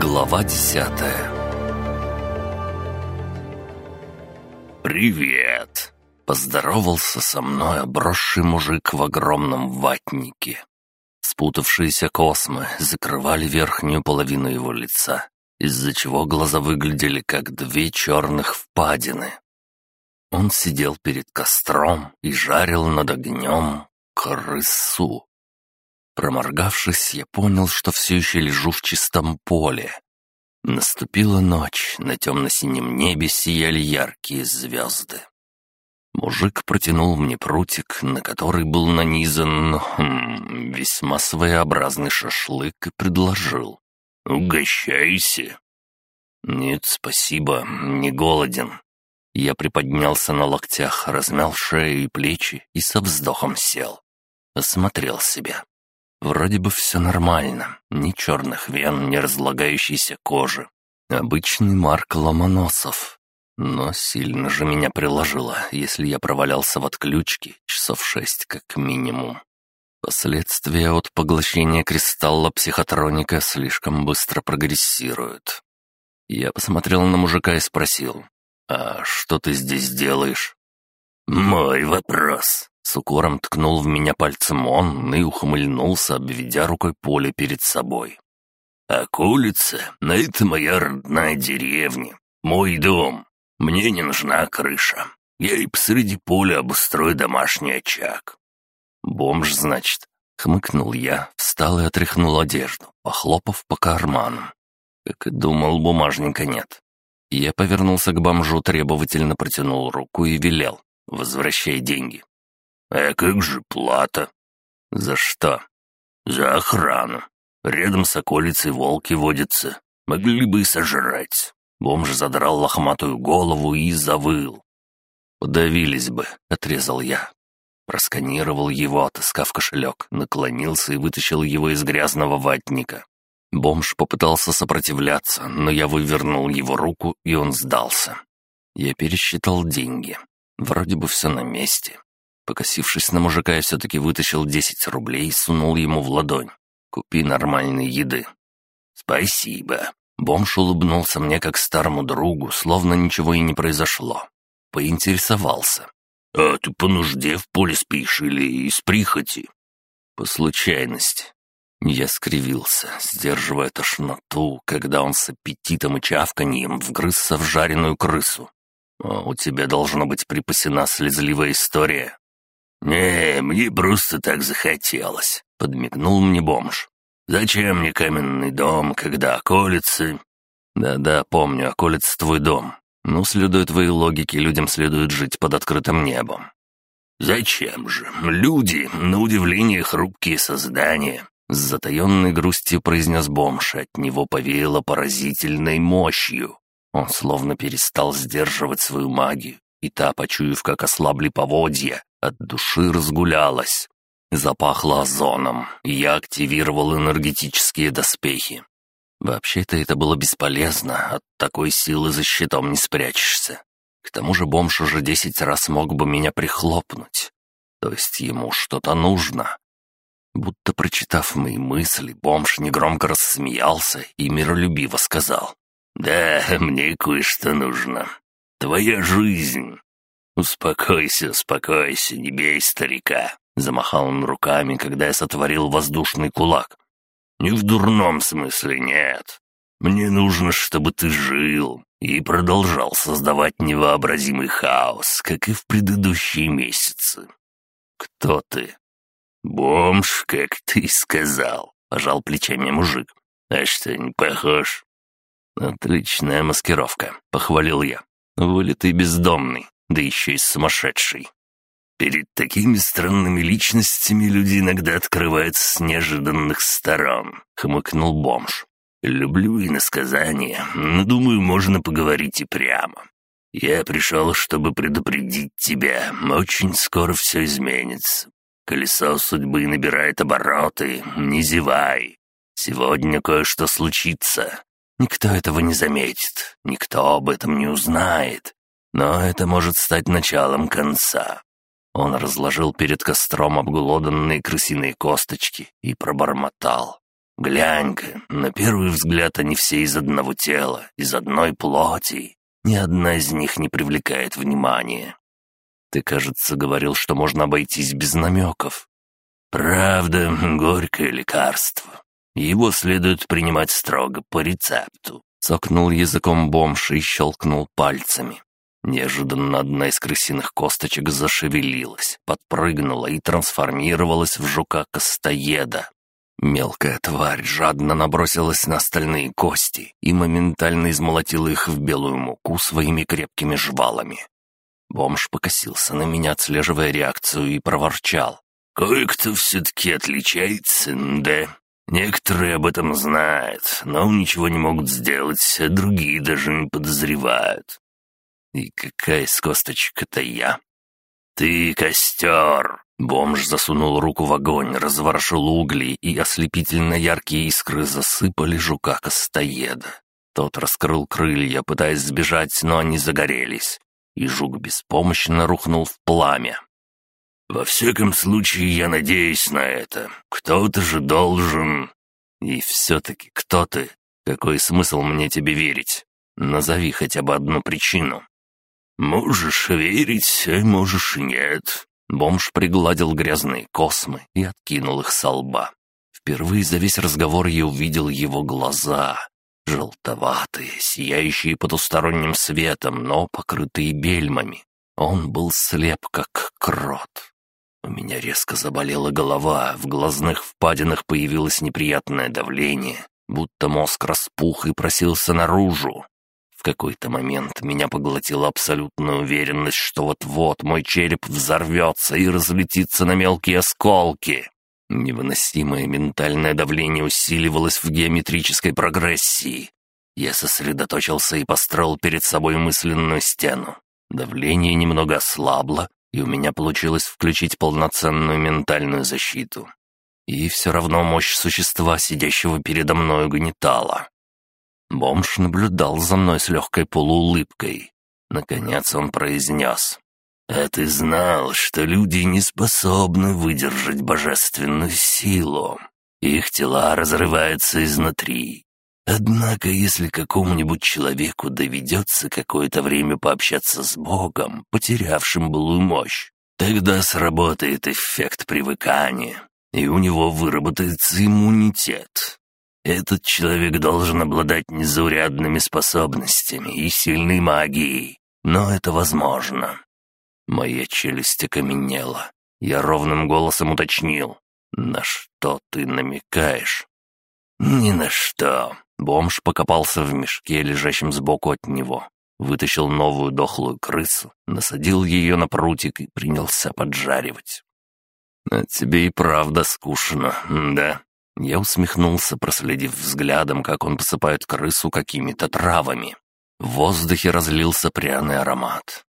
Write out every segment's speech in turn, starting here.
Глава десятая «Привет!» — поздоровался со мной обросший мужик в огромном ватнике. Спутавшиеся космы закрывали верхнюю половину его лица, из-за чего глаза выглядели как две черных впадины. Он сидел перед костром и жарил над огнем крысу. Проморгавшись, я понял, что все еще лежу в чистом поле. Наступила ночь, на темно-синем небе сияли яркие звезды. Мужик протянул мне прутик, на который был нанизан хм, весьма своеобразный шашлык и предложил. «Угощайся!» «Нет, спасибо, не голоден». Я приподнялся на локтях, размял шею и плечи и со вздохом сел. Осмотрел себя. Вроде бы все нормально, ни черных вен, ни разлагающейся кожи. Обычный Марк Ломоносов. Но сильно же меня приложило, если я провалялся в отключке часов шесть как минимум. Последствия от поглощения кристалла психотроника слишком быстро прогрессируют. Я посмотрел на мужика и спросил, «А что ты здесь делаешь?» «Мой вопрос», с укором ткнул в меня пальцем он и ухмыльнулся, обведя рукой поле перед собой. «А улица — это моя родная деревня, мой дом. Мне не нужна крыша. Я и посреди поля обустрою домашний очаг». «Бомж, значит?» — хмыкнул я, встал и отряхнул одежду, похлопав по карманам. Как и думал, бумажника нет. Я повернулся к бомжу, требовательно протянул руку и велел. «Возвращай деньги». «А как же плата?» «За что?» «За охрану. Рядом с околицей волки водятся. Могли бы и сожрать». Бомж задрал лохматую голову и завыл. «Подавились бы», — отрезал я. Просканировал его, отыскав кошелек, наклонился и вытащил его из грязного ватника. Бомж попытался сопротивляться, но я вывернул его руку, и он сдался. Я пересчитал деньги. Вроде бы все на месте. Покосившись на мужика, я все-таки вытащил десять рублей и сунул ему в ладонь. «Купи нормальной еды». «Спасибо». Бомж улыбнулся мне как старому другу, словно ничего и не произошло. Поинтересовался. «А ты по нужде в поле спишь или из прихоти?» «По случайности». Я скривился, сдерживая тошноту, когда он с аппетитом и чавканьем вгрызся в жареную крысу. «А у тебя должна быть припасена слезливая история». «Не, мне просто так захотелось», — подмигнул мне бомж. «Зачем мне каменный дом, когда околицы?» «Да-да, помню, околица твой дом. Ну, следуя твоей логике, людям следует жить под открытым небом». «Зачем же? Люди, на удивление, хрупкие создания», — с затаенной грустью произнес бомж, от него повеяло поразительной мощью. Он словно перестал сдерживать свою магию, и та, почуяв, как ослабли поводья, от души разгулялась. Запахло озоном, и я активировал энергетические доспехи. Вообще-то это было бесполезно, от такой силы за щитом не спрячешься. К тому же бомж уже десять раз мог бы меня прихлопнуть. То есть ему что-то нужно. Будто прочитав мои мысли, бомж негромко рассмеялся и миролюбиво сказал. «Да, мне кое-что нужно. Твоя жизнь. «Успокойся, успокойся, не бей старика!» Замахал он руками, когда я сотворил воздушный кулак. «Не в дурном смысле, нет. Мне нужно, чтобы ты жил и продолжал создавать невообразимый хаос, как и в предыдущие месяцы. Кто ты?» «Бомж, как ты сказал», — пожал плечами мужик. «А что, не похож?» «Отличная маскировка», — похвалил я. «Вылитый бездомный да еще и сумасшедший. Перед такими странными личностями люди иногда открываются с неожиданных сторон», — хмыкнул бомж. «Люблю иносказания, но, думаю, можно поговорить и прямо. Я пришел, чтобы предупредить тебя. Очень скоро все изменится. Колесо судьбы набирает обороты. Не зевай. Сегодня кое-что случится. Никто этого не заметит, никто об этом не узнает. Но это может стать началом конца. Он разложил перед костром обглоданные крысиные косточки и пробормотал. Глянь-ка, на первый взгляд они все из одного тела, из одной плоти. Ни одна из них не привлекает внимания. Ты, кажется, говорил, что можно обойтись без намеков. Правда, горькое лекарство. Его следует принимать строго по рецепту. Цокнул языком бомж и щелкнул пальцами. Неожиданно одна из крысиных косточек зашевелилась, подпрыгнула и трансформировалась в жука-костоеда. Мелкая тварь жадно набросилась на остальные кости и моментально измолотила их в белую муку своими крепкими жвалами. Бомж покосился на меня, отслеживая реакцию, и проворчал. «Кое-кто все-таки отличается, да? Некоторые об этом знают, но ничего не могут сделать, а другие даже не подозревают. И какая из косточек это я? Ты костер!» Бомж засунул руку в огонь, разворошил угли, и ослепительно яркие искры засыпали жука-костоеда. Тот раскрыл крылья, пытаясь сбежать, но они загорелись, и жук беспомощно рухнул в пламя. «Во всяком случае, я надеюсь на это. Кто-то же должен...» «И все-таки кто ты? Какой смысл мне тебе верить? Назови хотя бы одну причину». «Можешь верить, можешь нет. Бомж пригладил грязные космы и откинул их со лба. Впервые за весь разговор я увидел его глаза. Желтоватые, сияющие потусторонним светом, но покрытые бельмами. Он был слеп, как крот. У меня резко заболела голова, в глазных впадинах появилось неприятное давление, будто мозг распух и просился наружу. В какой-то момент меня поглотила абсолютная уверенность, что вот-вот мой череп взорвется и разлетится на мелкие осколки. Невыносимое ментальное давление усиливалось в геометрической прогрессии. Я сосредоточился и построил перед собой мысленную стену. Давление немного ослабло, и у меня получилось включить полноценную ментальную защиту. И все равно мощь существа, сидящего передо мной, угнетала. Бомж наблюдал за мной с легкой полуулыбкой. Наконец он произнес. «А ты знал, что люди не способны выдержать божественную силу. Их тела разрываются изнутри. Однако, если какому-нибудь человеку доведется какое-то время пообщаться с Богом, потерявшим былую мощь, тогда сработает эффект привыкания, и у него выработается иммунитет. Этот человек должен обладать незаурядными способностями и сильной магией, но это возможно. Моя челюсть окаменела. Я ровным голосом уточнил. «На что ты намекаешь?» «Ни на что». Бомж покопался в мешке, лежащем сбоку от него. Вытащил новую дохлую крысу, насадил ее на прутик и принялся поджаривать. «А тебе и правда скучно, да?» Я усмехнулся, проследив взглядом, как он посыпает крысу какими-то травами. В воздухе разлился пряный аромат.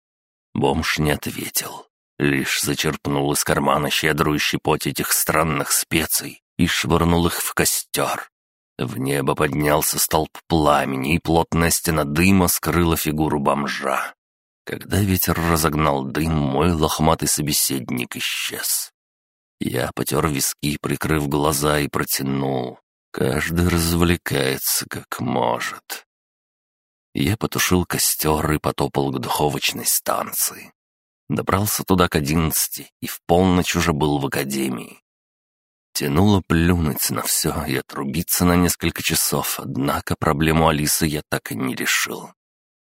Бомж не ответил, лишь зачерпнул из кармана щедрую щепоть этих странных специй и швырнул их в костер. В небо поднялся столб пламени, и плотная стена дыма скрыла фигуру бомжа. Когда ветер разогнал дым, мой лохматый собеседник исчез. Я потер виски, прикрыв глаза и протянул. Каждый развлекается как может. Я потушил костер и потопал к духовочной станции. Добрался туда к одиннадцати и в полночь уже был в академии. Тянуло плюнуть на все и отрубиться на несколько часов, однако проблему Алисы я так и не решил.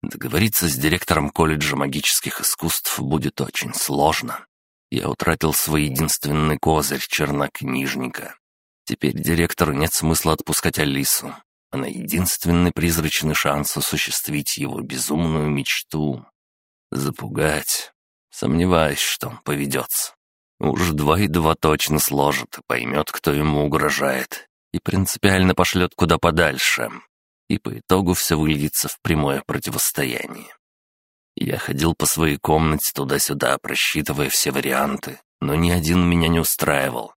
Договориться с директором колледжа магических искусств будет очень сложно. Я утратил свой единственный козырь чернокнижника. Теперь директору нет смысла отпускать Алису. Она единственный призрачный шанс осуществить его безумную мечту. Запугать. Сомневаюсь, что он поведется. Уж два и два точно сложит, поймет, кто ему угрожает, и принципиально пошлет куда подальше. И по итогу все выльется в прямое противостояние. Я ходил по своей комнате туда-сюда, просчитывая все варианты, но ни один меня не устраивал.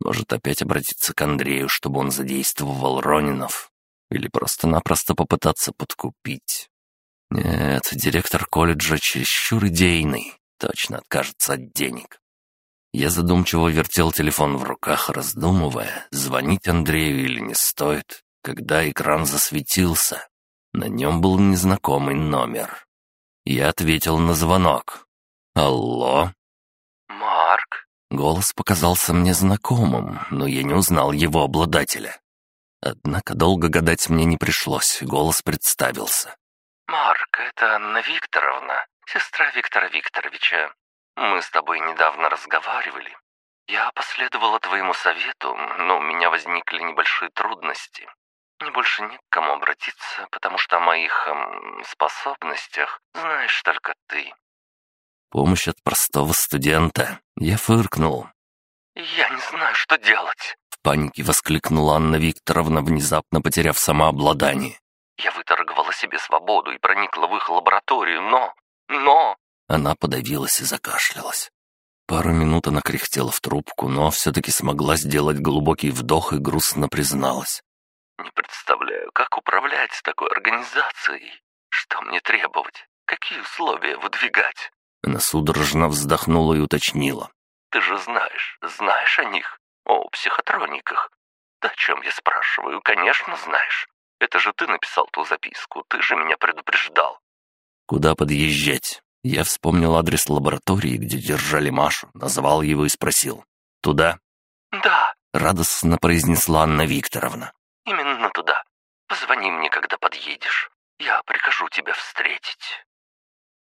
Может, опять обратиться к Андрею, чтобы он задействовал Ронинов? Или просто-напросто попытаться подкупить? Нет, директор колледжа чересчур идейный, точно откажется от денег. Я задумчиво вертел телефон в руках, раздумывая, звонить Андрею или не стоит, когда экран засветился. На нем был незнакомый номер. Я ответил на звонок. «Алло?» «Марк?» Голос показался мне знакомым, но я не узнал его обладателя. Однако долго гадать мне не пришлось, голос представился. «Марк, это Анна Викторовна, сестра Виктора Викторовича. Мы с тобой недавно разговаривали. Я последовала твоему совету, но у меня возникли небольшие трудности. Мне больше не к кому обратиться, потому что о моих эм, способностях знаешь только ты. Помощь от простого студента. Я фыркнул. «Я не знаю, что делать!» В панике воскликнула Анна Викторовна, внезапно потеряв самообладание. «Я выторговала себе свободу и проникла в их лабораторию, но... но...» Она подавилась и закашлялась. Пару минут она кряхтела в трубку, но все-таки смогла сделать глубокий вдох и грустно призналась. «Не представляю, как управлять такой организацией. Что мне требовать? Какие условия выдвигать?» Она судорожно вздохнула и уточнила. «Ты же знаешь, знаешь о них, о психотрониках. Да о чем я спрашиваю? Конечно, знаешь. Это же ты написал ту записку, ты же меня предупреждал». «Куда подъезжать?» Я вспомнил адрес лаборатории, где держали Машу, назвал его и спросил. «Туда?» «Да», — радостно произнесла Анна Викторовна. «Именно туда. Позвони мне, когда подъедешь. Я прикажу тебя встретить».